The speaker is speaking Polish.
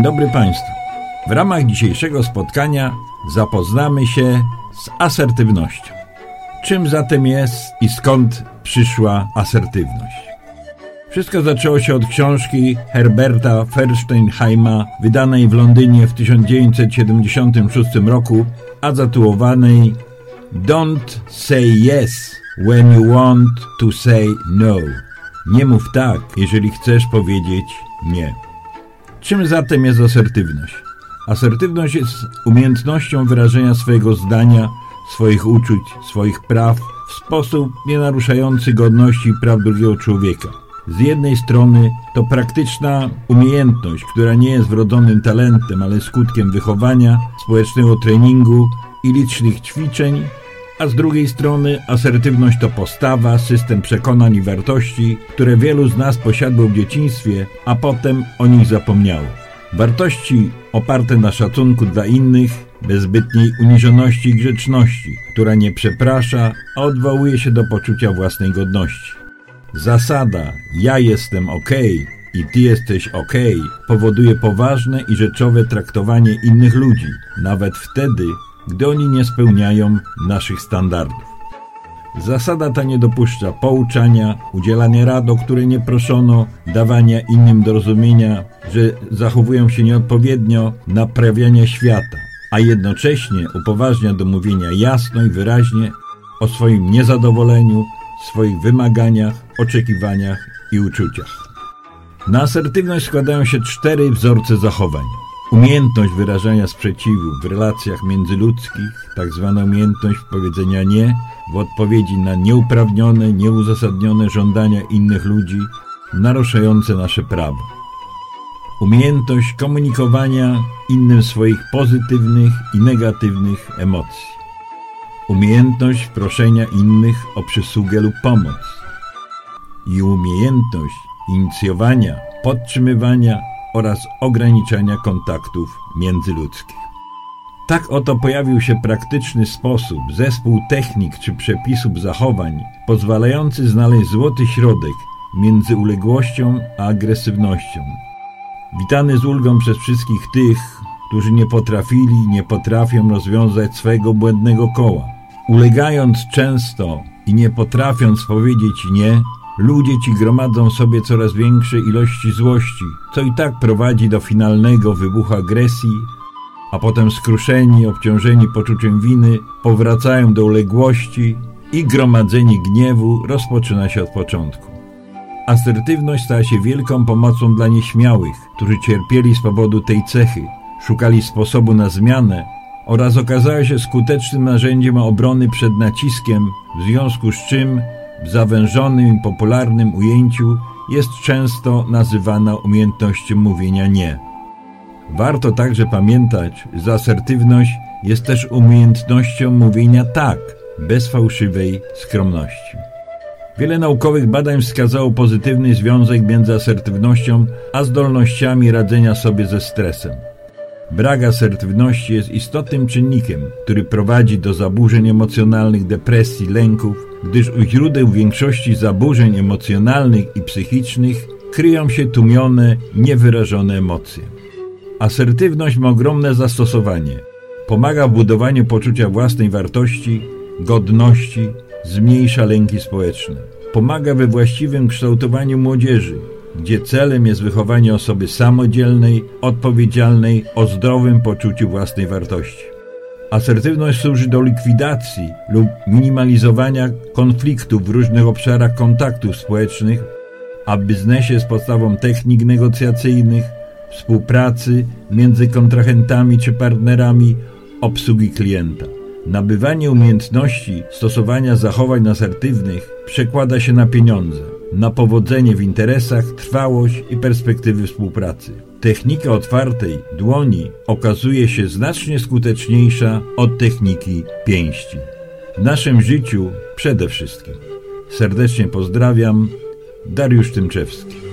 Dzień dobry Państwu. W ramach dzisiejszego spotkania zapoznamy się z asertywnością. Czym zatem jest i skąd przyszła asertywność? Wszystko zaczęło się od książki Herberta Fernsteinheima, wydanej w Londynie w 1976 roku, a zatytułowanej Don't say yes when you want to say no. Nie mów tak, jeżeli chcesz powiedzieć nie. Czym zatem jest asertywność? Asertywność jest umiejętnością wyrażenia swojego zdania, swoich uczuć, swoich praw w sposób nie naruszający godności i praw drugiego człowieka. Z jednej strony to praktyczna umiejętność, która nie jest wrodzonym talentem, ale skutkiem wychowania, społecznego treningu i licznych ćwiczeń, a z drugiej strony asertywność to postawa, system przekonań i wartości, które wielu z nas posiadło w dzieciństwie, a potem o nich zapomniało. Wartości oparte na szacunku dla innych, bez zbytniej uniżoności i grzeczności, która nie przeprasza, a odwołuje się do poczucia własnej godności. Zasada ja jestem ok i ty jesteś ok powoduje poważne i rzeczowe traktowanie innych ludzi, nawet wtedy, gdy oni nie spełniają naszych standardów. Zasada ta nie dopuszcza pouczania, udzielania rad, o które nie proszono, dawania innym do rozumienia, że zachowują się nieodpowiednio, naprawiania świata, a jednocześnie upoważnia do mówienia jasno i wyraźnie o swoim niezadowoleniu, swoich wymaganiach, oczekiwaniach i uczuciach. Na asertywność składają się cztery wzorce zachowań. Umiejętność wyrażania sprzeciwu w relacjach międzyludzkich, tak zwana umiejętność powiedzenia nie w odpowiedzi na nieuprawnione, nieuzasadnione żądania innych ludzi naruszające nasze prawo. Umiejętność komunikowania innym swoich pozytywnych i negatywnych emocji. Umiejętność proszenia innych o przysługę lub pomoc. I umiejętność inicjowania, podtrzymywania oraz ograniczania kontaktów międzyludzkich. Tak oto pojawił się praktyczny sposób, zespół technik czy przepisów zachowań, pozwalający znaleźć złoty środek między uległością a agresywnością. Witany z ulgą przez wszystkich tych, którzy nie potrafili, nie potrafią rozwiązać swojego błędnego koła. Ulegając często i nie potrafiąc powiedzieć nie, Ludzie ci gromadzą sobie coraz większe ilości złości, co i tak prowadzi do finalnego wybuchu agresji, a potem skruszeni, obciążeni poczuciem winy, powracają do uległości i gromadzenie gniewu rozpoczyna się od początku. Asertywność stała się wielką pomocą dla nieśmiałych, którzy cierpieli z powodu tej cechy, szukali sposobu na zmianę oraz okazała się skutecznym narzędziem obrony przed naciskiem, w związku z czym w zawężonym i popularnym ujęciu jest często nazywana umiejętnością mówienia nie. Warto także pamiętać, że asertywność jest też umiejętnością mówienia tak, bez fałszywej skromności. Wiele naukowych badań wskazało pozytywny związek między asertywnością a zdolnościami radzenia sobie ze stresem. Brak asertywności jest istotnym czynnikiem, który prowadzi do zaburzeń emocjonalnych, depresji, lęków, gdyż u źródeł większości zaburzeń emocjonalnych i psychicznych kryją się tłumione, niewyrażone emocje. Asertywność ma ogromne zastosowanie. Pomaga w budowaniu poczucia własnej wartości, godności, zmniejsza lęki społeczne. Pomaga we właściwym kształtowaniu młodzieży, gdzie celem jest wychowanie osoby samodzielnej, odpowiedzialnej, o zdrowym poczuciu własnej wartości. Asertywność służy do likwidacji lub minimalizowania konfliktów w różnych obszarach kontaktów społecznych, a w biznesie jest podstawą technik negocjacyjnych, współpracy między kontrahentami czy partnerami, obsługi klienta. Nabywanie umiejętności stosowania zachowań asertywnych przekłada się na pieniądze, na powodzenie w interesach, trwałość i perspektywy współpracy. Technika otwartej dłoni okazuje się znacznie skuteczniejsza od techniki pięści. W naszym życiu przede wszystkim. Serdecznie pozdrawiam, Dariusz Tymczewski.